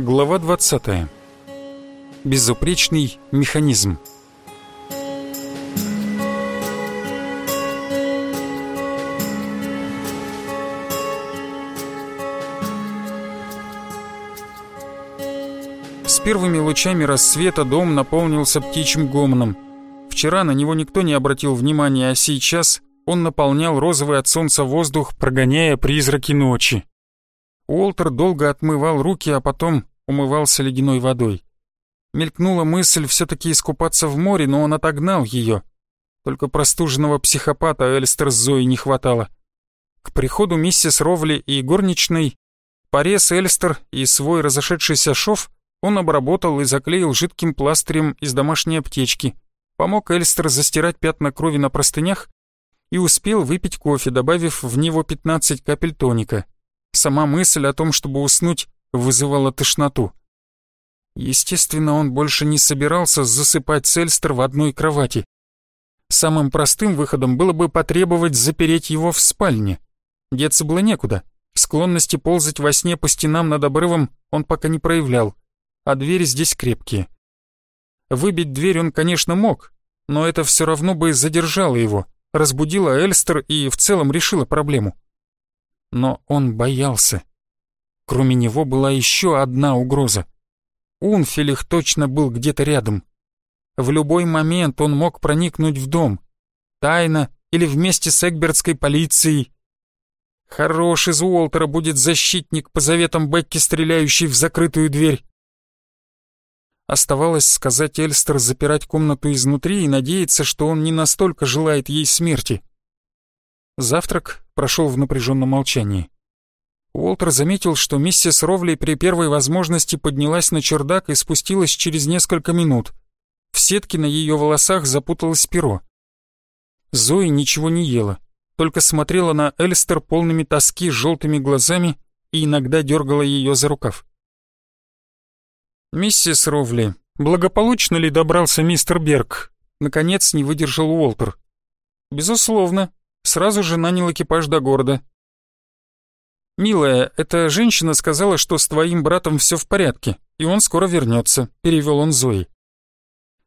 Глава 20. Безупречный механизм. С первыми лучами рассвета дом наполнился птичьим гомоном. Вчера на него никто не обратил внимания, а сейчас он наполнял розовый от солнца воздух, прогоняя призраки ночи. Уолтер долго отмывал руки, а потом умывался ледяной водой. Мелькнула мысль все-таки искупаться в море, но он отогнал ее. Только простуженного психопата Эльстер с Зоей не хватало. К приходу миссис Ровли и горничной порез Эльстер и свой разошедшийся шов он обработал и заклеил жидким пластырем из домашней аптечки, помог Эльстер застирать пятна крови на простынях и успел выпить кофе, добавив в него 15 капель тоника. Сама мысль о том, чтобы уснуть, вызывала тошноту. Естественно, он больше не собирался засыпать Сельстер в одной кровати. Самым простым выходом было бы потребовать запереть его в спальне. Деться было некуда. Склонности ползать во сне по стенам над обрывом он пока не проявлял, а двери здесь крепкие. Выбить дверь он, конечно, мог, но это все равно бы задержало его, разбудило Эльстер и в целом решило проблему. Но он боялся. Кроме него была еще одна угроза. Унфилих точно был где-то рядом. В любой момент он мог проникнуть в дом. Тайно или вместе с Эгбертской полицией. Хорош из Уолтера будет защитник по заветам Бекки, стреляющий в закрытую дверь. Оставалось сказать Эльстер запирать комнату изнутри и надеяться, что он не настолько желает ей смерти. Завтрак прошел в напряженном молчании. Уолтер заметил, что миссис Ровли при первой возможности поднялась на чердак и спустилась через несколько минут. В сетке на ее волосах запуталось перо. Зои ничего не ела, только смотрела на Эльстер полными тоски желтыми глазами и иногда дергала ее за рукав. «Миссис Ровли, благополучно ли добрался мистер Берг?» Наконец не выдержал Уолтер. «Безусловно», сразу же нанял экипаж до города. «Милая, эта женщина сказала, что с твоим братом все в порядке, и он скоро вернется», — перевел он Зои.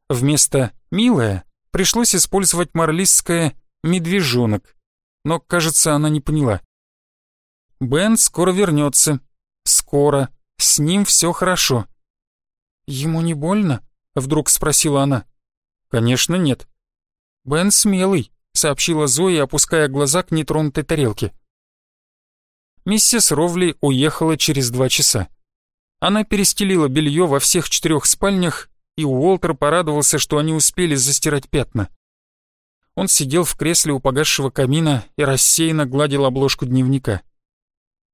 Вместо «милая» пришлось использовать марлистское «медвежонок», но, кажется, она не поняла. «Бен скоро вернется. Скоро. С ним все хорошо». «Ему не больно?» — вдруг спросила она. «Конечно нет. Бен смелый, — сообщила Зоя, опуская глаза к нетронутой тарелке. Миссис Ровли уехала через два часа. Она перестелила белье во всех четырех спальнях, и Уолтер порадовался, что они успели застирать пятна. Он сидел в кресле у погасшего камина и рассеянно гладил обложку дневника.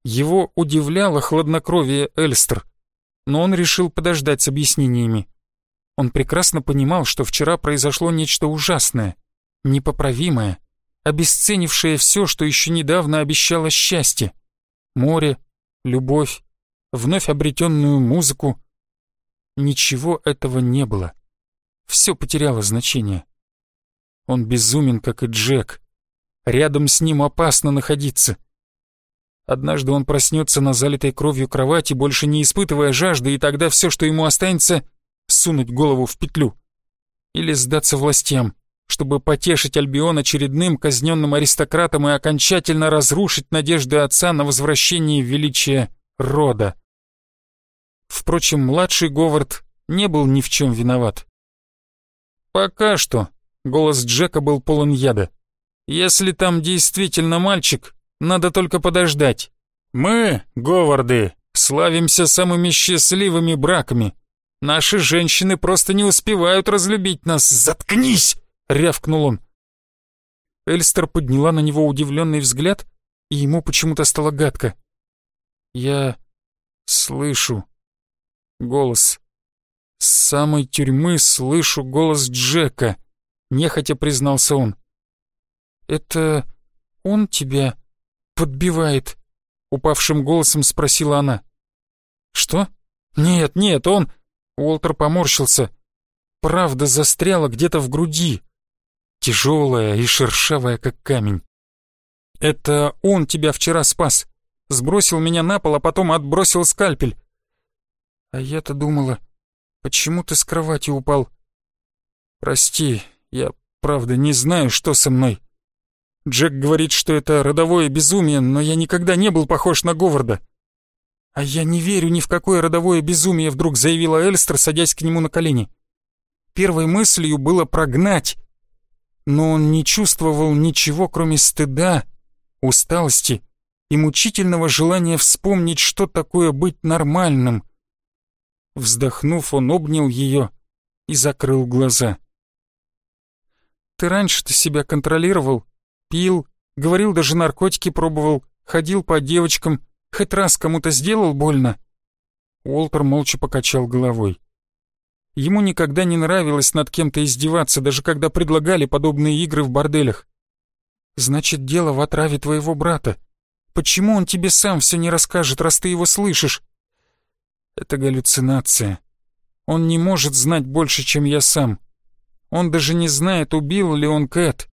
Его удивляло хладнокровие Эльстер, но он решил подождать с объяснениями. Он прекрасно понимал, что вчера произошло нечто ужасное — непоправимое, обесценившее все, что еще недавно обещало счастье. Море, любовь, вновь обретенную музыку. Ничего этого не было. Все потеряло значение. Он безумен, как и Джек. Рядом с ним опасно находиться. Однажды он проснется на залитой кровью кровати, больше не испытывая жажды, и тогда все, что ему останется, сунуть голову в петлю. Или сдаться властям, чтобы потешить Альбион очередным казненным аристократом и окончательно разрушить надежды отца на возвращение величия рода. Впрочем, младший Говард не был ни в чем виноват. «Пока что», — голос Джека был полон яда. «Если там действительно мальчик, надо только подождать. Мы, Говарды, славимся самыми счастливыми браками. Наши женщины просто не успевают разлюбить нас. Заткнись!» — рявкнул он. Эльстер подняла на него удивленный взгляд, и ему почему-то стало гадко. «Я слышу голос. С самой тюрьмы слышу голос Джека», — нехотя признался он. «Это он тебя подбивает?» — упавшим голосом спросила она. «Что? Нет, нет, он...» Уолтер поморщился. «Правда застряла где-то в груди, тяжелая и шершавая, как камень. «Это он тебя вчера спас. Сбросил меня на пол, а потом отбросил скальпель». А я-то думала, почему ты с кровати упал? Прости, я правда не знаю, что со мной. Джек говорит, что это родовое безумие, но я никогда не был похож на Говарда. А я не верю ни в какое родовое безумие, вдруг заявила Эльстер, садясь к нему на колени. Первой мыслью было прогнать, но он не чувствовал ничего, кроме стыда, усталости и мучительного желания вспомнить, что такое быть нормальным. Вздохнув, он обнял ее и закрыл глаза. «Ты раньше-то себя контролировал, пил, говорил, даже наркотики пробовал, ходил по девочкам, хоть раз кому-то сделал больно?» Уолтер молча покачал головой. Ему никогда не нравилось над кем-то издеваться, даже когда предлагали подобные игры в борделях. «Значит, дело в отраве твоего брата. Почему он тебе сам все не расскажет, раз ты его слышишь?» «Это галлюцинация. Он не может знать больше, чем я сам. Он даже не знает, убил ли он Кэт.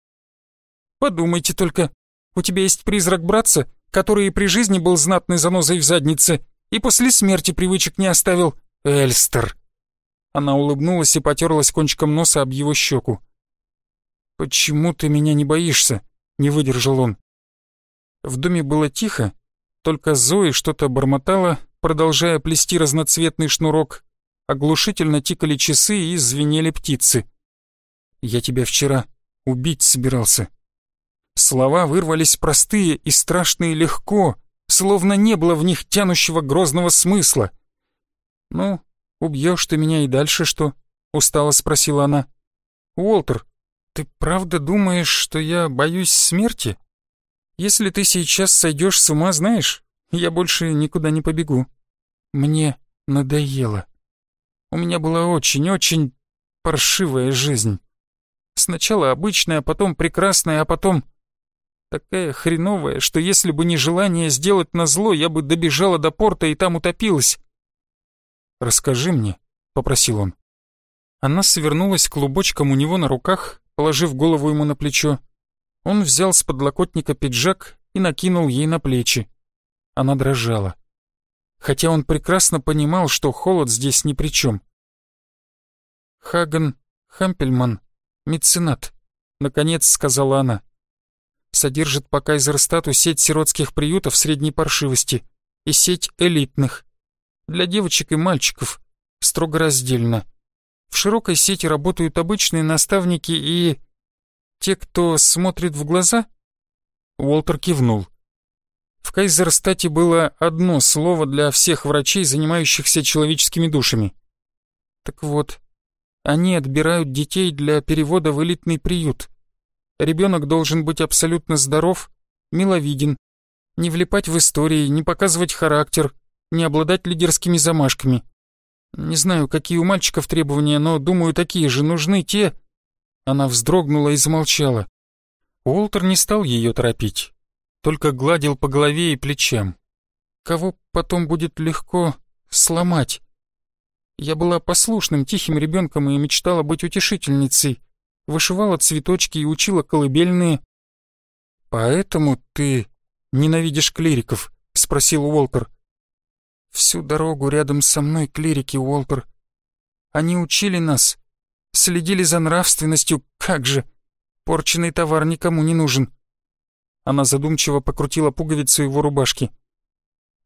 Подумайте только, у тебя есть призрак братца, который и при жизни был знатной занозой в заднице, и после смерти привычек не оставил. Эльстер. Она улыбнулась и потерлась кончиком носа об его щеку. «Почему ты меня не боишься?» — не выдержал он. В доме было тихо, только Зои что-то бормотала, продолжая плести разноцветный шнурок. Оглушительно тикали часы и звенели птицы. «Я тебя вчера убить собирался», Слова вырвались простые и страшные легко, словно не было в них тянущего грозного смысла. «Ну, убьешь ты меня и дальше что?» — устало спросила она. «Уолтер, ты правда думаешь, что я боюсь смерти? Если ты сейчас сойдешь с ума, знаешь, я больше никуда не побегу. Мне надоело. У меня была очень-очень паршивая жизнь. Сначала обычная, потом прекрасная, а потом Такая хреновая, что если бы не желание сделать назло, я бы добежала до порта и там утопилась. «Расскажи мне», — попросил он. Она свернулась клубочком у него на руках, положив голову ему на плечо. Он взял с подлокотника пиджак и накинул ей на плечи. Она дрожала. Хотя он прекрасно понимал, что холод здесь ни при чем. «Хаган Хампельман, меценат», — наконец сказала она содержит по Кайзерстату сеть сиротских приютов средней паршивости и сеть элитных. Для девочек и мальчиков, строго раздельно. В широкой сети работают обычные наставники и... Те, кто смотрит в глаза? Уолтер кивнул. В Кайзерстате было одно слово для всех врачей, занимающихся человеческими душами. Так вот, они отбирают детей для перевода в элитный приют. Ребенок должен быть абсолютно здоров, миловиден, не влипать в истории, не показывать характер, не обладать лидерскими замашками. Не знаю, какие у мальчиков требования, но, думаю, такие же нужны те...» Она вздрогнула и замолчала. Уолтер не стал ее торопить, только гладил по голове и плечам. Кого потом будет легко сломать? Я была послушным, тихим ребенком и мечтала быть утешительницей вышивала цветочки и учила колыбельные. «Поэтому ты ненавидишь клириков?» — спросил Уолтер. «Всю дорогу рядом со мной клирики, Уолтер. Они учили нас, следили за нравственностью, как же. Порченный товар никому не нужен». Она задумчиво покрутила пуговицу его рубашки.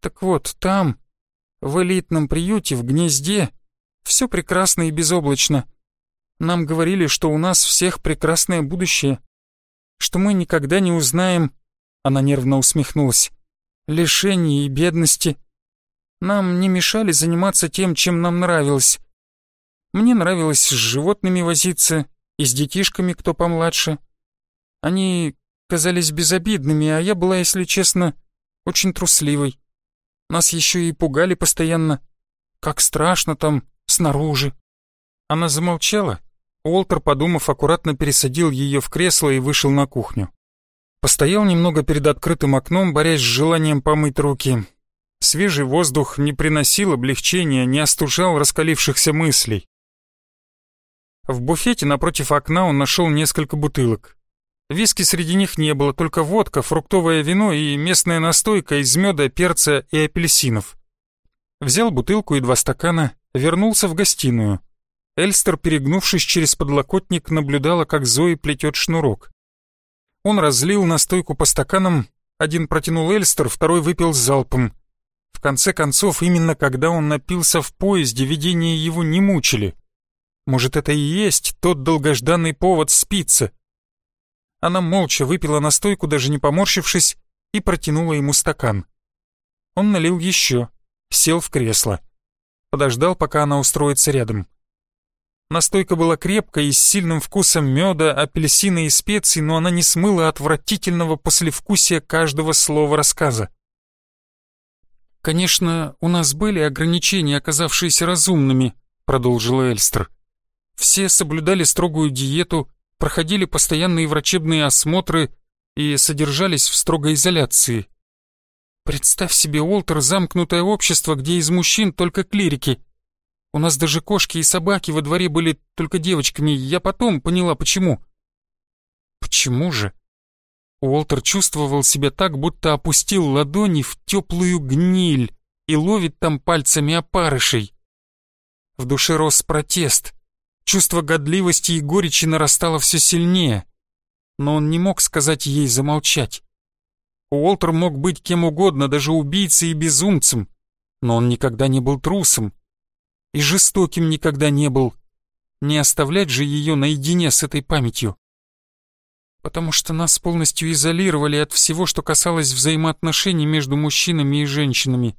«Так вот, там, в элитном приюте, в гнезде, все прекрасно и безоблачно. Нам говорили, что у нас всех прекрасное будущее, что мы никогда не узнаем, она нервно усмехнулась, лишений и бедности. Нам не мешали заниматься тем, чем нам нравилось. Мне нравилось с животными возиться и с детишками, кто помладше. Они казались безобидными, а я была, если честно, очень трусливой. Нас еще и пугали постоянно. Как страшно там, снаружи. Она замолчала. Уолтер, подумав, аккуратно пересадил ее в кресло и вышел на кухню. Постоял немного перед открытым окном, борясь с желанием помыть руки. Свежий воздух не приносил облегчения, не остужал раскалившихся мыслей. В буфете напротив окна он нашел несколько бутылок. Виски среди них не было, только водка, фруктовое вино и местная настойка из меда, перца и апельсинов. взял бутылку и два стакана, вернулся в гостиную. Эльстер, перегнувшись через подлокотник, наблюдала, как Зои плетет шнурок. Он разлил настойку по стаканам, один протянул Эльстер, второй выпил залпом. В конце концов, именно когда он напился в поезде, видения его не мучили. Может, это и есть тот долгожданный повод спиться. Она молча выпила настойку, даже не поморщившись, и протянула ему стакан. Он налил еще, сел в кресло. Подождал, пока она устроится рядом. Настойка была крепкой и с сильным вкусом меда, апельсина и специй, но она не смыла отвратительного послевкусия каждого слова рассказа. «Конечно, у нас были ограничения, оказавшиеся разумными», — продолжила Эльстер. «Все соблюдали строгую диету, проходили постоянные врачебные осмотры и содержались в строгой изоляции. Представь себе, Уолтер, замкнутое общество, где из мужчин только клирики. У нас даже кошки и собаки во дворе были только девочками, я потом поняла, почему. Почему же? Уолтер чувствовал себя так, будто опустил ладони в теплую гниль и ловит там пальцами опарышей. В душе рос протест. Чувство годливости и горечи нарастало все сильнее. Но он не мог сказать ей замолчать. Уолтер мог быть кем угодно, даже убийцей и безумцем, но он никогда не был трусом и жестоким никогда не был. Не оставлять же ее наедине с этой памятью. Потому что нас полностью изолировали от всего, что касалось взаимоотношений между мужчинами и женщинами.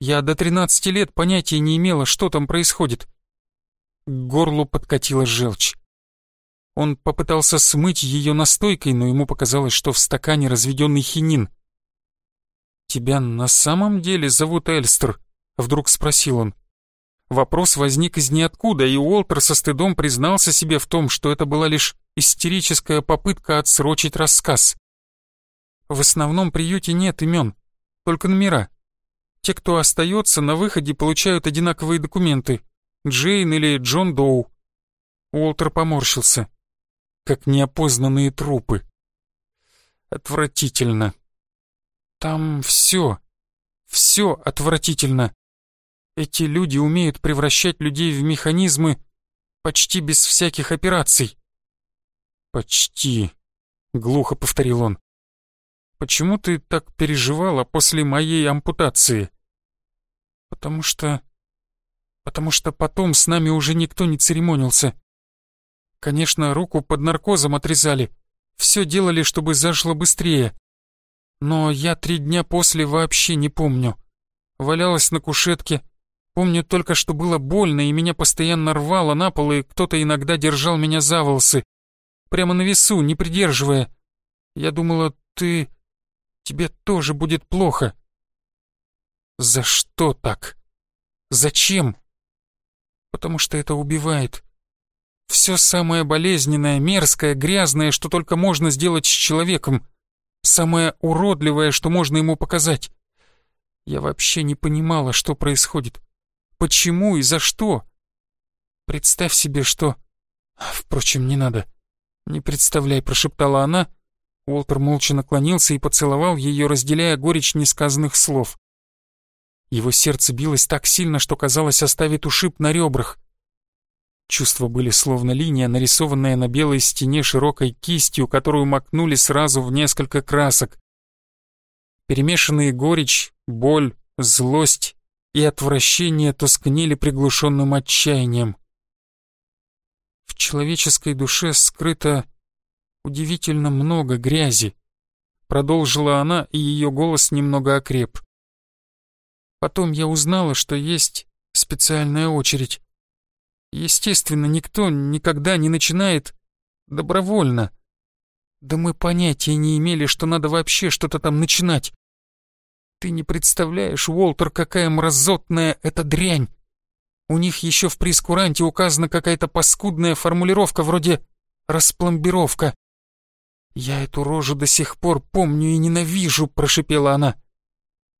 Я до 13 лет понятия не имела, что там происходит. К горлу подкатила желчь. Он попытался смыть ее настойкой, но ему показалось, что в стакане разведенный хинин. «Тебя на самом деле зовут Эльстер?» — вдруг спросил он. Вопрос возник из ниоткуда, и Уолтер со стыдом признался себе в том, что это была лишь истерическая попытка отсрочить рассказ. В основном приюте нет имен, только номера. Те, кто остается, на выходе получают одинаковые документы. Джейн или Джон Доу. Уолтер поморщился. Как неопознанные трупы. Отвратительно. Там все, все отвратительно. Эти люди умеют превращать людей в механизмы почти без всяких операций. «Почти», — глухо повторил он. «Почему ты так переживала после моей ампутации?» «Потому что... потому что потом с нами уже никто не церемонился. Конечно, руку под наркозом отрезали, все делали, чтобы зашло быстрее. Но я три дня после вообще не помню. Валялась на кушетке, Помню только, что было больно, и меня постоянно рвало на пол, и кто-то иногда держал меня за волосы. Прямо на весу, не придерживая. Я думала, ты... тебе тоже будет плохо. За что так? Зачем? Потому что это убивает. Все самое болезненное, мерзкое, грязное, что только можно сделать с человеком. Самое уродливое, что можно ему показать. Я вообще не понимала, что происходит. Почему и за что? Представь себе, что... Впрочем, не надо. Не представляй, прошептала она. Уолтер молча наклонился и поцеловал ее, разделяя горечь несказанных слов. Его сердце билось так сильно, что казалось оставит ушиб на ребрах. Чувства были словно линия, нарисованная на белой стене широкой кистью, которую макнули сразу в несколько красок. Перемешанные горечь, боль, злость и отвращение тускнели приглушенным отчаянием. В человеческой душе скрыто удивительно много грязи, продолжила она, и ее голос немного окреп. Потом я узнала, что есть специальная очередь. Естественно, никто никогда не начинает добровольно. Да мы понятия не имели, что надо вообще что-то там начинать. Ты не представляешь, Уолтер, какая мразотная эта дрянь. У них еще в прескуранте указана какая-то паскудная формулировка вроде «распломбировка». «Я эту рожу до сих пор помню и ненавижу», — прошипела она.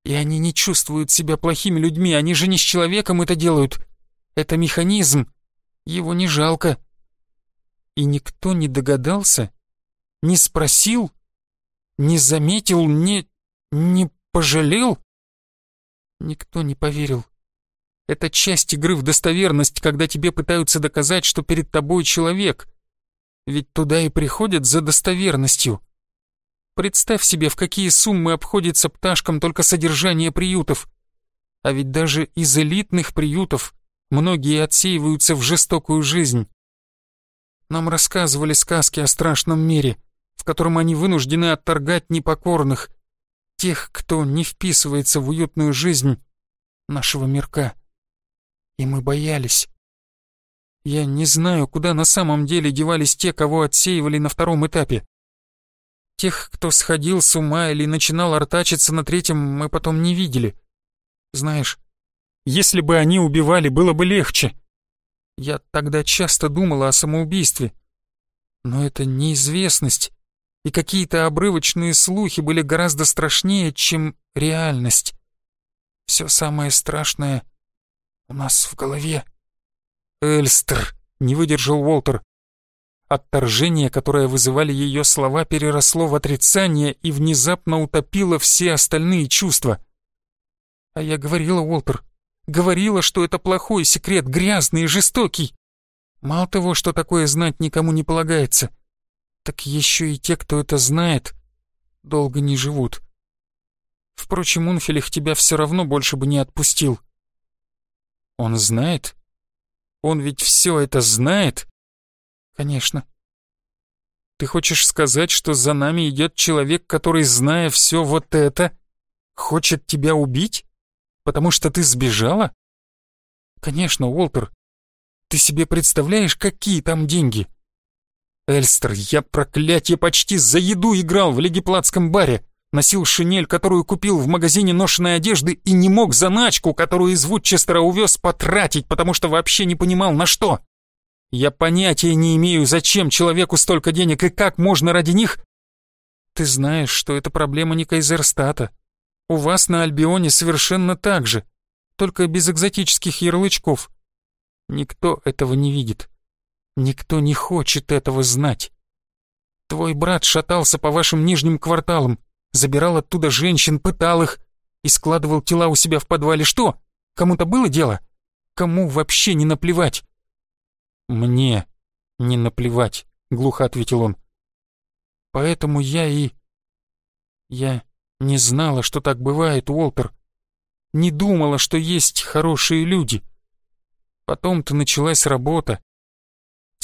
«И они не чувствуют себя плохими людьми, они же не с человеком это делают. Это механизм, его не жалко». И никто не догадался, не спросил, не заметил, не... не пожалел?» Никто не поверил, Это часть игры в достоверность, когда тебе пытаются доказать, что перед тобой человек. Ведь туда и приходят за достоверностью. Представь себе, в какие суммы обходится пташкам только содержание приютов. А ведь даже из элитных приютов многие отсеиваются в жестокую жизнь. Нам рассказывали сказки о страшном мире, в котором они вынуждены отторгать непокорных, тех, кто не вписывается в уютную жизнь нашего мирка. И мы боялись. Я не знаю, куда на самом деле девались те, кого отсеивали на втором этапе. Тех, кто сходил с ума или начинал артачиться на третьем, мы потом не видели. Знаешь, если бы они убивали, было бы легче. Я тогда часто думала о самоубийстве. Но это неизвестность, и какие-то обрывочные слухи были гораздо страшнее, чем реальность. Все самое страшное у нас в голове. «Эльстер!» — не выдержал Уолтер. Отторжение, которое вызывали ее слова, переросло в отрицание и внезапно утопило все остальные чувства. А я говорила, Уолтер, говорила, что это плохой секрет, грязный и жестокий. Мало того, что такое знать никому не полагается, так еще и те, кто это знает, долго не живут. Впрочем, Унфелих тебя все равно больше бы не отпустил. Он знает? Он ведь все это знает? «Конечно». «Ты хочешь сказать, что за нами идет человек, который, зная все вот это, хочет тебя убить? Потому что ты сбежала?» «Конечно, Уолтер. Ты себе представляешь, какие там деньги?» «Эльстер, я, проклятие, почти за еду играл в легиплатском баре, носил шинель, которую купил в магазине ношенной одежды и не мог заначку, которую из Вудчестера увез, потратить, потому что вообще не понимал, на что. Я понятия не имею, зачем человеку столько денег и как можно ради них... Ты знаешь, что это проблема не Кайзерстата. У вас на Альбионе совершенно так же, только без экзотических ярлычков. Никто этого не видит. Никто не хочет этого знать. Твой брат шатался по вашим нижним кварталам, забирал оттуда женщин, пытал их и складывал тела у себя в подвале. Что? Кому-то было дело? Кому вообще не наплевать? «Мне не наплевать», — глухо ответил он. «Поэтому я и...» «Я не знала, что так бывает, Уолтер. Не думала, что есть хорошие люди. Потом-то началась работа.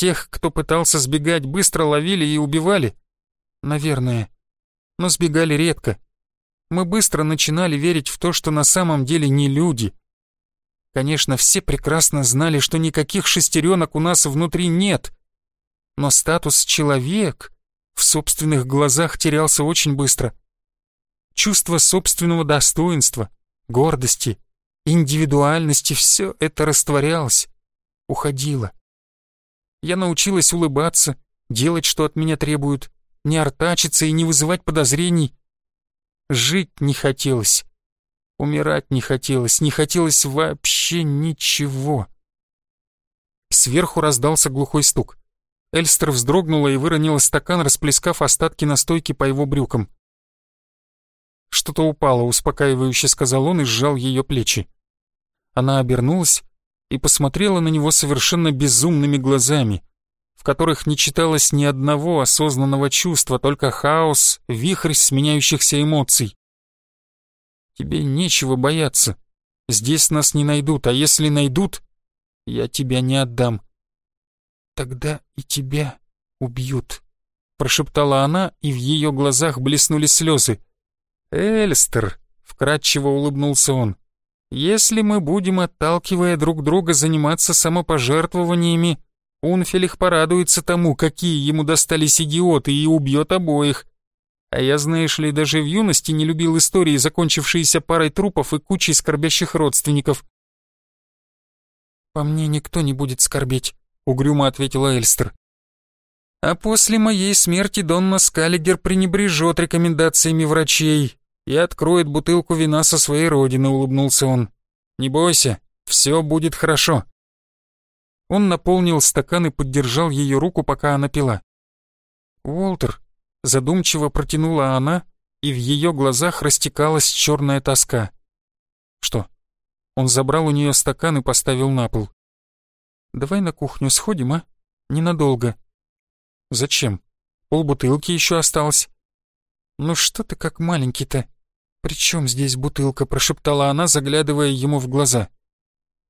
Тех, кто пытался сбегать, быстро ловили и убивали. Наверное. Но сбегали редко. Мы быстро начинали верить в то, что на самом деле не люди, Конечно, все прекрасно знали, что никаких шестеренок у нас внутри нет. Но статус «человек» в собственных глазах терялся очень быстро. Чувство собственного достоинства, гордости, индивидуальности — все это растворялось, уходило. Я научилась улыбаться, делать, что от меня требуют, не артачиться и не вызывать подозрений. Жить не хотелось. Умирать не хотелось, не хотелось вообще ничего. Сверху раздался глухой стук. Эльстер вздрогнула и выронила стакан, расплескав остатки настойки по его брюкам. «Что-то упало», — успокаивающе сказал он и сжал ее плечи. Она обернулась и посмотрела на него совершенно безумными глазами, в которых не читалось ни одного осознанного чувства, только хаос, вихрь сменяющихся эмоций. Тебе нечего бояться. Здесь нас не найдут, а если найдут, я тебя не отдам. Тогда и тебя убьют, прошептала она, и в ее глазах блеснули слезы. Эльстер, вкратчиво улыбнулся он. Если мы будем, отталкивая друг друга, заниматься самопожертвованиями, Унфелих порадуется тому, какие ему достались идиоты, и убьет обоих. А я, знаешь ли, даже в юности не любил истории, закончившиеся парой трупов и кучей скорбящих родственников. «По мне никто не будет скорбеть», — угрюмо ответила Эльстер. «А после моей смерти Донна Скаллигер пренебрежет рекомендациями врачей и откроет бутылку вина со своей родины», — улыбнулся он. «Не бойся, все будет хорошо». Он наполнил стакан и поддержал ее руку, пока она пила. «Уолтер, Задумчиво протянула она, и в ее глазах растекалась черная тоска. «Что?» Он забрал у нее стакан и поставил на пол. «Давай на кухню сходим, а? Ненадолго». «Зачем? Полбутылки еще осталось». «Ну что ты как маленький-то? При чем здесь бутылка?» — прошептала она, заглядывая ему в глаза.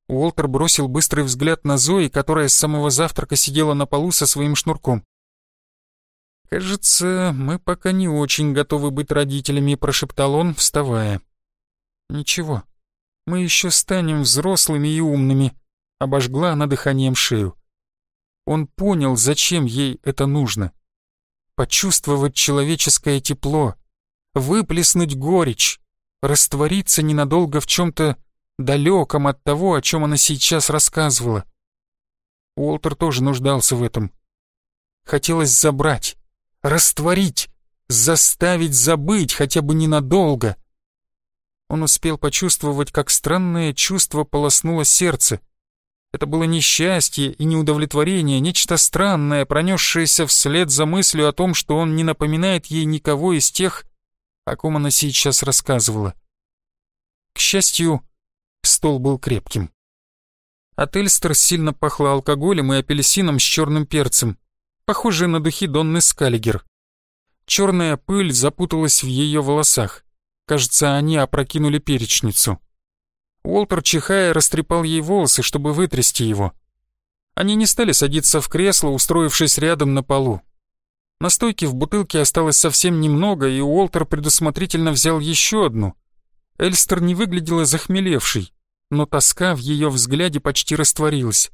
Уолтер бросил быстрый взгляд на Зои, которая с самого завтрака сидела на полу со своим шнурком. «Кажется, мы пока не очень готовы быть родителями», — прошептал он, вставая. «Ничего, мы еще станем взрослыми и умными», — обожгла она дыханием шею. Он понял, зачем ей это нужно. Почувствовать человеческое тепло, выплеснуть горечь, раствориться ненадолго в чем-то далеком от того, о чем она сейчас рассказывала. Уолтер тоже нуждался в этом. Хотелось забрать, растворить, заставить забыть хотя бы ненадолго. Он успел почувствовать, как странное чувство полоснуло сердце. Это было несчастье и неудовлетворение, нечто странное, пронесшееся вслед за мыслью о том, что он не напоминает ей никого из тех, о ком она сейчас рассказывала. К счастью, стол был крепким. От Эльстер сильно пахло алкоголем и апельсином с черным перцем, похожие на духи Донны Скаллигер. Черная пыль запуталась в ее волосах. Кажется, они опрокинули перечницу. Уолтер, чихая, растрепал ей волосы, чтобы вытрясти его. Они не стали садиться в кресло, устроившись рядом на полу. Настойки в бутылке осталось совсем немного, и Уолтер предусмотрительно взял еще одну. Эльстер не выглядела захмелевшей, но тоска в ее взгляде почти растворилась.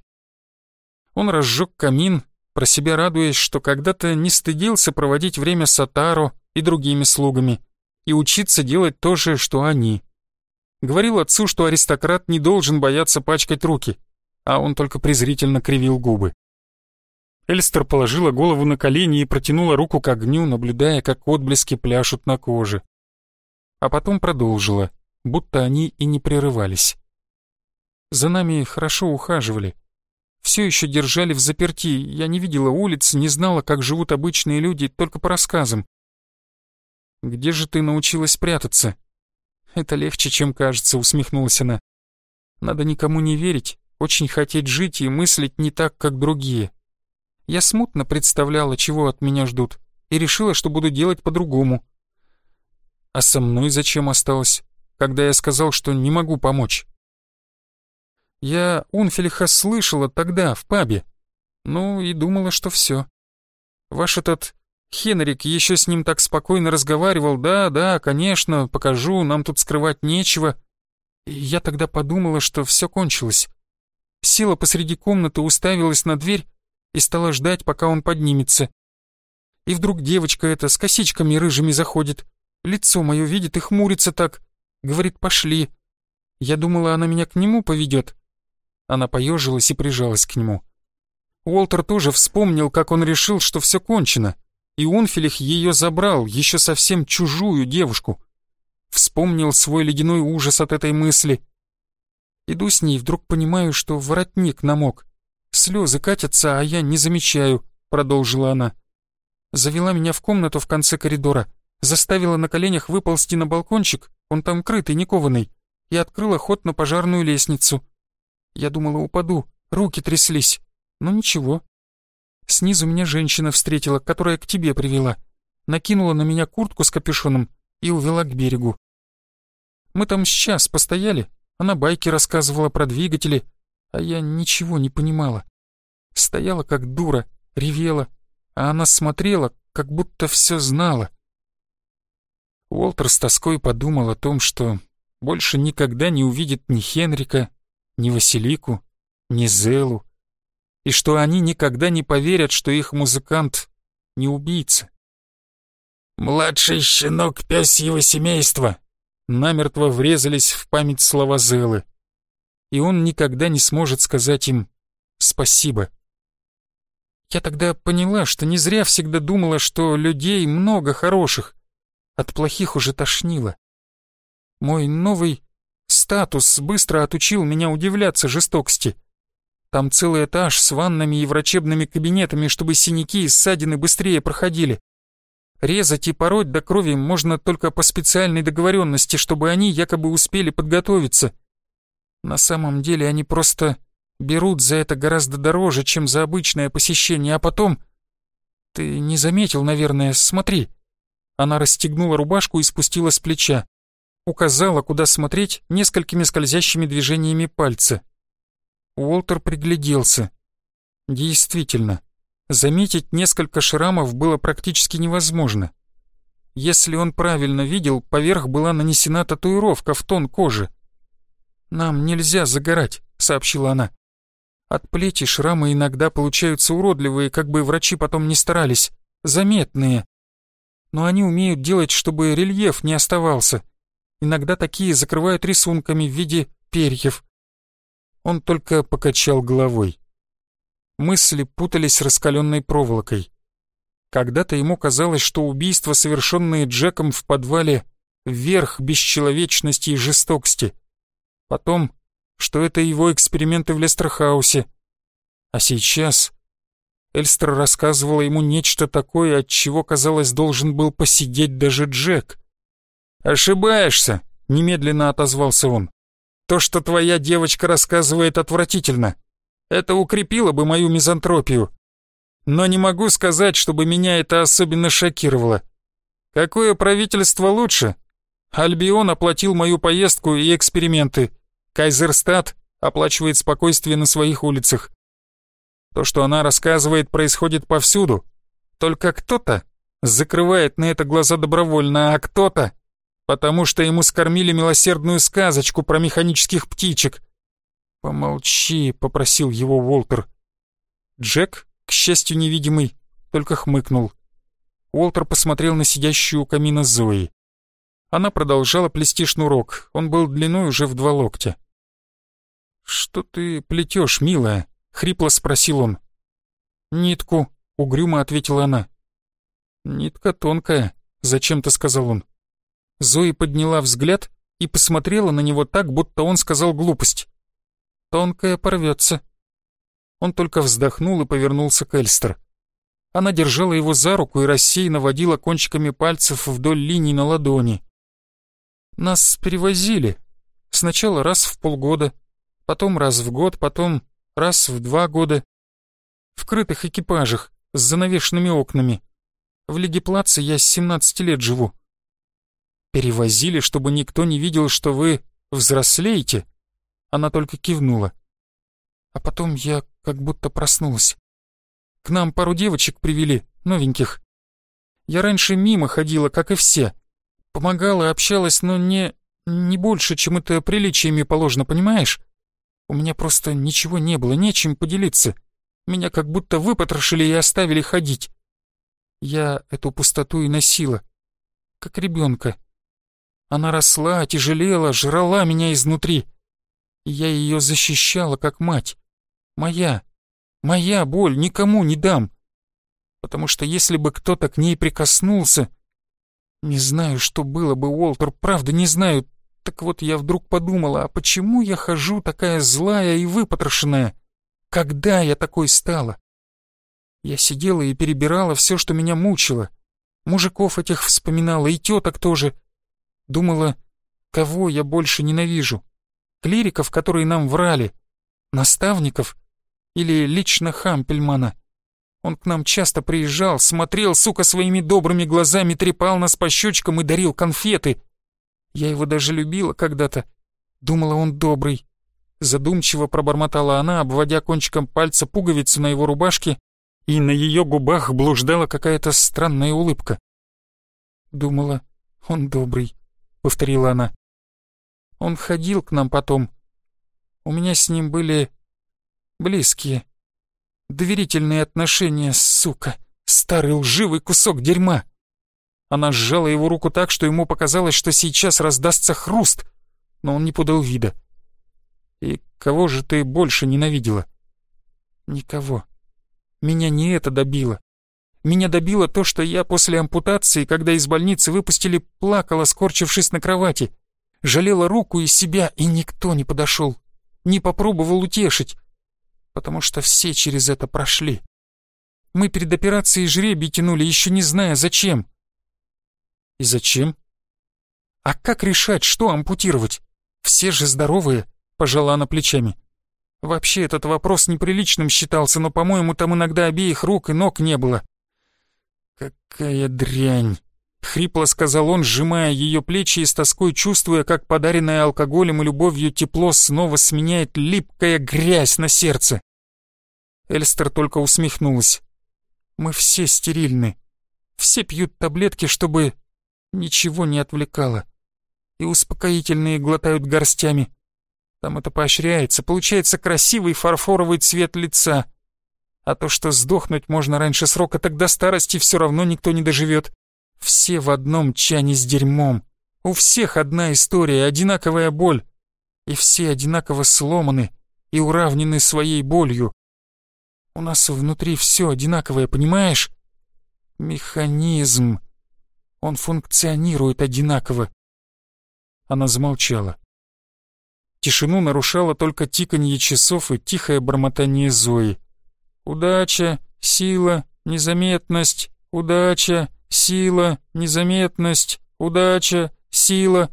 Он разжег камин, про себя радуясь, что когда-то не стыдился проводить время с Атаро и другими слугами и учиться делать то же, что они. Говорил отцу, что аристократ не должен бояться пачкать руки, а он только презрительно кривил губы. Эльстер положила голову на колени и протянула руку к огню, наблюдая, как отблески пляшут на коже. А потом продолжила, будто они и не прерывались. За нами хорошо ухаживали, все еще держали в заперти, я не видела улиц, не знала, как живут обычные люди, только по рассказам. «Где же ты научилась прятаться?» «Это легче, чем кажется», — усмехнулась она. «Надо никому не верить, очень хотеть жить и мыслить не так, как другие. Я смутно представляла, чего от меня ждут, и решила, что буду делать по-другому. А со мной зачем осталось, когда я сказал, что не могу помочь?» Я Унфелиха слышала тогда, в пабе. Ну и думала, что все. Ваш этот Хенрик еще с ним так спокойно разговаривал. Да, да, конечно, покажу, нам тут скрывать нечего. Я тогда подумала, что все кончилось. Села посреди комнаты, уставилась на дверь и стала ждать, пока он поднимется. И вдруг девочка эта с косичками рыжими заходит. Лицо мое видит и хмурится так. Говорит, пошли. Я думала, она меня к нему поведет, она поежилась и прижалась к нему. Уолтер тоже вспомнил, как он решил, что все кончено, и Унфилих ее забрал, еще совсем чужую девушку. Вспомнил свой ледяной ужас от этой мысли. Иду с ней, вдруг понимаю, что воротник намок. Слезы катятся, а я не замечаю, продолжила она. Завела меня в комнату в конце коридора, заставила на коленях выползти на балкончик, он там крытый, не кованый, и открыла ход на пожарную лестницу. Я думала, упаду, руки тряслись. Но ничего. Снизу меня женщина встретила, которая к тебе привела. Накинула на меня куртку с капюшоном и увела к берегу. Мы там сейчас постояли, она байки рассказывала про двигатели, а я ничего не понимала. Стояла как дура, ревела, а она смотрела, как будто все знала. Уолтер с тоской подумал о том, что больше никогда не увидит ни Хенрика, ни Василику, ни Зелу, и что они никогда не поверят, что их музыкант не убийца. «Младший щенок пёсьего семейства!» намертво врезались в память слова Зелы, и он никогда не сможет сказать им «спасибо». Я тогда поняла, что не зря всегда думала, что людей много хороших, от плохих уже тошнило. Мой новый Статус быстро отучил меня удивляться жестокости. Там целый этаж с ваннами и врачебными кабинетами, чтобы синяки и ссадины быстрее проходили. Резать и пороть до крови можно только по специальной договоренности, чтобы они якобы успели подготовиться. На самом деле они просто берут за это гораздо дороже, чем за обычное посещение, а потом... Ты не заметил, наверное, смотри. Она расстегнула рубашку и спустила с плеча. Указала, куда смотреть, несколькими скользящими движениями пальца. Уолтер пригляделся. Действительно, заметить несколько шрамов было практически невозможно. Если он правильно видел, поверх была нанесена татуировка в тон кожи. «Нам нельзя загорать», — сообщила она. От плети шрамы иногда получаются уродливые, как бы врачи потом не старались, заметные. Но они умеют делать, чтобы рельеф не оставался. Иногда такие закрывают рисунками в виде перьев. Он только покачал головой. Мысли путались раскаленной проволокой. Когда-то ему казалось, что убийства, совершенные Джеком в подвале, верх бесчеловечности и жестокости. Потом что это его эксперименты в Лестерхаусе. А сейчас Эльстер рассказывала ему нечто такое, от чего, казалось, должен был посидеть даже Джек. «Ошибаешься», — немедленно отозвался он. «То, что твоя девочка рассказывает, отвратительно. Это укрепило бы мою мизантропию. Но не могу сказать, чтобы меня это особенно шокировало. Какое правительство лучше? Альбион оплатил мою поездку и эксперименты. Кайзерстад оплачивает спокойствие на своих улицах. То, что она рассказывает, происходит повсюду. Только кто-то закрывает на это глаза добровольно, а кто-то потому что ему скормили милосердную сказочку про механических птичек. «Помолчи», — попросил его Уолтер. Джек, к счастью невидимый, только хмыкнул. Уолтер посмотрел на сидящую у камина Зои. Она продолжала плести шнурок, он был длиной уже в два локтя. «Что ты плетешь, милая?» — хрипло спросил он. «Нитку», — угрюмо ответила она. «Нитка тонкая», — зачем-то сказал он. Зои подняла взгляд и посмотрела на него так, будто он сказал глупость. «Тонкая порвется». Он только вздохнул и повернулся к Эльстер. Она держала его за руку и рассеянно водила кончиками пальцев вдоль линий на ладони. «Нас перевозили. Сначала раз в полгода, потом раз в год, потом раз в два года. В крытых экипажах, с занавешенными окнами. В Легиплаце я с 17 лет живу. Перевозили, чтобы никто не видел, что вы взрослеете? Она только кивнула. А потом я как будто проснулась. К нам пару девочек привели, новеньких. Я раньше мимо ходила, как и все. Помогала, общалась, но не... не больше, чем это приличиями положено, понимаешь? У меня просто ничего не было, нечем поделиться. Меня как будто выпотрошили и оставили ходить. Я эту пустоту и носила, как ребенка. Она росла, тяжелела, жрала меня изнутри. Я ее защищала, как мать. Моя, моя боль никому не дам. Потому что если бы кто-то к ней прикоснулся... Не знаю, что было бы, Уолтер, правда не знаю, так вот я вдруг подумала, а почему я хожу такая злая и выпотрошенная? Когда я такой стала? Я сидела и перебирала все, что меня мучило. Мужиков этих вспоминала, и теток тоже. Думала, кого я больше ненавижу? Клириков, которые нам врали? Наставников? Или лично Хампельмана? Он к нам часто приезжал, смотрел, сука, своими добрыми глазами, трепал нас по щечкам и дарил конфеты. Я его даже любила когда-то. Думала, он добрый. Задумчиво пробормотала она, обводя кончиком пальца пуговицу на его рубашке, и на ее губах блуждала какая-то странная улыбка. Думала, он добрый, повторила она. Он ходил к нам потом. У меня с ним были близкие, доверительные отношения, сука, старый лживый кусок дерьма. Она сжала его руку так, что ему показалось, что сейчас раздастся хруст, но он не подал вида. «И кого же ты больше ненавидела?» «Никого. Меня не это добило. Меня добило то, что я после ампутации, когда из больницы выпустили, плакала, скорчившись на кровати. Жалела руку и себя, и никто не подошел. Не попробовал утешить. Потому что все через это прошли. Мы перед операцией жребий тянули, еще не зная зачем. И зачем? А как решать, что ампутировать? Все же здоровые. — пожала она плечами. «Вообще этот вопрос неприличным считался, но, по-моему, там иногда обеих рук и ног не было». «Какая дрянь!» — хрипло сказал он, сжимая ее плечи и с тоской чувствуя, как подаренное алкоголем и любовью тепло снова сменяет липкая грязь на сердце. Эльстер только усмехнулась. «Мы все стерильны. Все пьют таблетки, чтобы ничего не отвлекало. И успокоительные глотают горстями. Там это поощряется, получается красивый фарфоровый цвет лица. А то, что сдохнуть можно раньше срока, тогда старости все равно никто не доживет. Все в одном чане с дерьмом. У всех одна история, одинаковая боль. И все одинаково сломаны и уравнены своей болью. У нас внутри все одинаковое, понимаешь? Механизм. Он функционирует одинаково. Она замолчала. Тишину нарушало только тиканье часов и тихое бормотание Зои. «Удача, сила, незаметность, удача, сила, незаметность, удача, сила».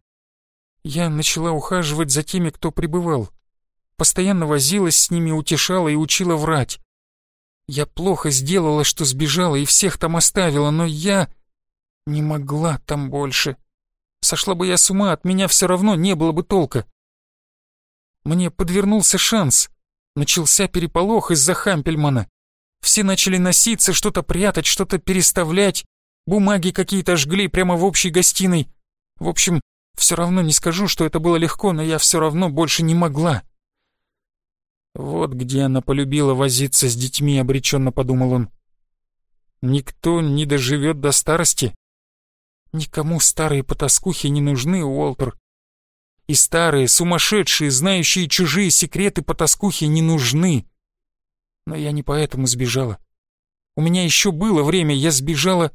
Я начала ухаживать за теми, кто пребывал. Постоянно возилась с ними, утешала и учила врать. Я плохо сделала, что сбежала и всех там оставила, но я не могла там больше. Сошла бы я с ума, от меня все равно не было бы толка. Мне подвернулся шанс. Начался переполох из-за Хампельмана. Все начали носиться, что-то прятать, что-то переставлять. Бумаги какие-то жгли прямо в общей гостиной. В общем, все равно не скажу, что это было легко, но я все равно больше не могла. Вот где она полюбила возиться с детьми, обреченно подумал он. Никто не доживет до старости. Никому старые потаскухи не нужны, Уолтер. И старые, сумасшедшие, знающие чужие секреты потаскухи не нужны. Но я не поэтому сбежала. У меня еще было время, я сбежала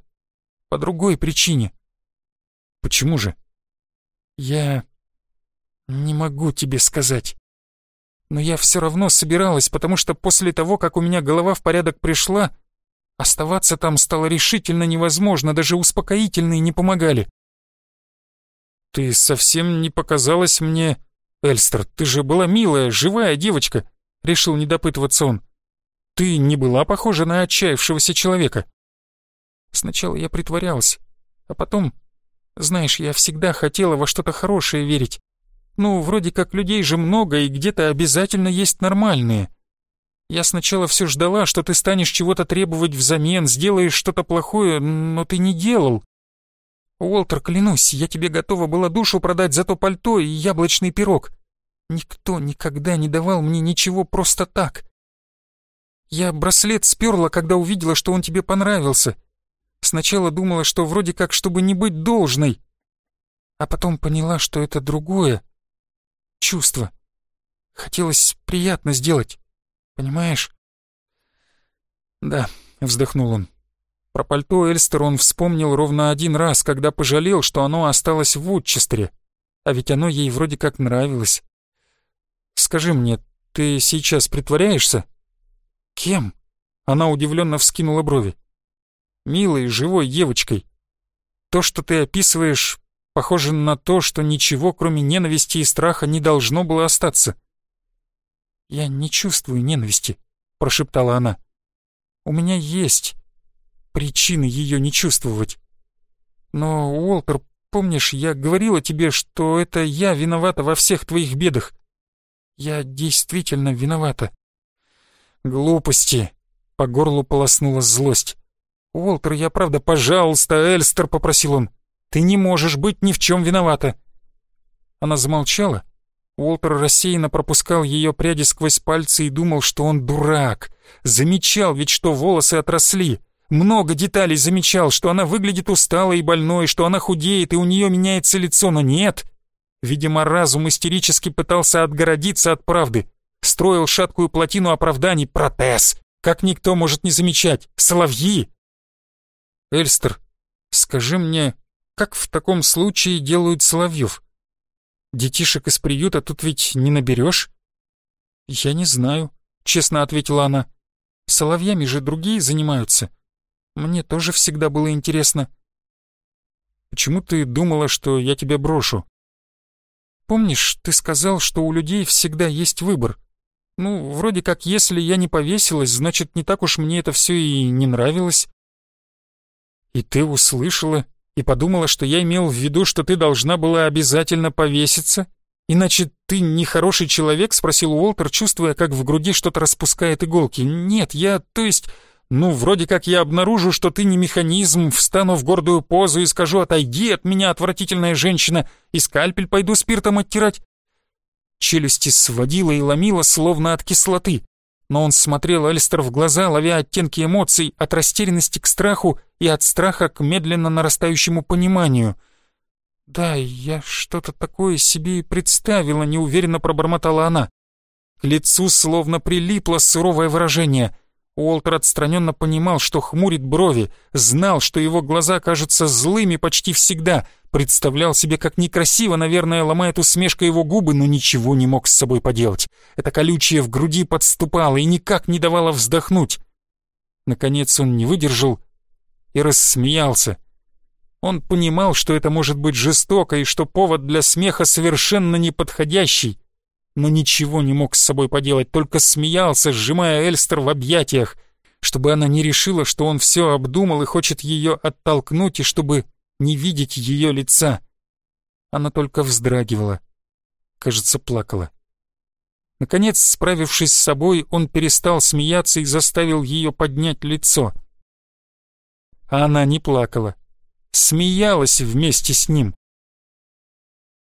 по другой причине. Почему же? Я не могу тебе сказать. Но я все равно собиралась, потому что после того, как у меня голова в порядок пришла, оставаться там стало решительно невозможно, даже успокоительные не помогали. «Ты совсем не показалась мне...» «Эльстер, ты же была милая, живая девочка», — решил не допытываться он. «Ты не была похожа на отчаявшегося человека». Сначала я притворялась, а потом... Знаешь, я всегда хотела во что-то хорошее верить. Ну, вроде как людей же много, и где-то обязательно есть нормальные. Я сначала все ждала, что ты станешь чего-то требовать взамен, сделаешь что-то плохое, но ты не делал. Уолтер, клянусь, я тебе готова была душу продать за то пальто и яблочный пирог. Никто никогда не давал мне ничего просто так. Я браслет сперла, когда увидела, что он тебе понравился. Сначала думала, что вроде как, чтобы не быть должной. А потом поняла, что это другое. Чувство. Хотелось приятно сделать. Понимаешь? Да, вздохнул он. Про пальто Эльстер он вспомнил ровно один раз, когда пожалел, что оно осталось в Вудчестере. А ведь оно ей вроде как нравилось. «Скажи мне, ты сейчас притворяешься?» «Кем?» Она удивленно вскинула брови. «Милой, живой девочкой. То, что ты описываешь, похоже на то, что ничего, кроме ненависти и страха, не должно было остаться». «Я не чувствую ненависти», — прошептала она. «У меня есть причины ее не чувствовать. Но, Уолтер, помнишь, я говорила тебе, что это я виновата во всех твоих бедах? Я действительно виновата. Глупости. По горлу полоснула злость. «Уолтер, я правда, пожалуйста, Эльстер», — попросил он. «Ты не можешь быть ни в чем виновата». Она замолчала. Уолтер рассеянно пропускал ее пряди сквозь пальцы и думал, что он дурак. Замечал ведь, что волосы отросли. Много деталей замечал, что она выглядит усталой и больной, что она худеет и у нее меняется лицо, но нет. Видимо, разум истерически пытался отгородиться от правды. Строил шаткую плотину оправданий протез. Как никто может не замечать. Соловьи! Эльстер, скажи мне, как в таком случае делают соловьев? Детишек из приюта тут ведь не наберешь? Я не знаю, честно ответила она. Соловьями же другие занимаются. Мне тоже всегда было интересно. Почему ты думала, что я тебя брошу? помнишь, ты сказал, что у людей всегда есть выбор? Ну, вроде как, если я не повесилась, значит, не так уж мне это все и не нравилось. И ты услышала и подумала, что я имел в виду, что ты должна была обязательно повеситься? Иначе ты нехороший человек?» — спросил Уолтер, чувствуя, как в груди что-то распускает иголки. «Нет, я, то есть...» «Ну, вроде как я обнаружу, что ты не механизм, встану в гордую позу и скажу «отойди от меня, отвратительная женщина», и скальпель пойду спиртом оттирать». Челюсти сводила и ломила, словно от кислоты. Но он смотрел Эльстер в глаза, ловя оттенки эмоций от растерянности к страху и от страха к медленно нарастающему пониманию. «Да, я что-то такое себе и представила», — неуверенно пробормотала она. К лицу словно прилипло суровое выражение — Уолтер отстраненно понимал, что хмурит брови, знал, что его глаза кажутся злыми почти всегда, представлял себе, как некрасиво, наверное, ломает усмешка его губы, но ничего не мог с собой поделать. Это колючее в груди подступало и никак не давало вздохнуть. Наконец он не выдержал и рассмеялся. Он понимал, что это может быть жестоко и что повод для смеха совершенно неподходящий, но ничего не мог с собой поделать, только смеялся, сжимая Эльстер в объятиях, чтобы она не решила, что он все обдумал и хочет ее оттолкнуть, и чтобы не видеть ее лица. Она только вздрагивала, кажется, плакала. Наконец, справившись с собой, он перестал смеяться и заставил ее поднять лицо. А она не плакала, смеялась вместе с ним.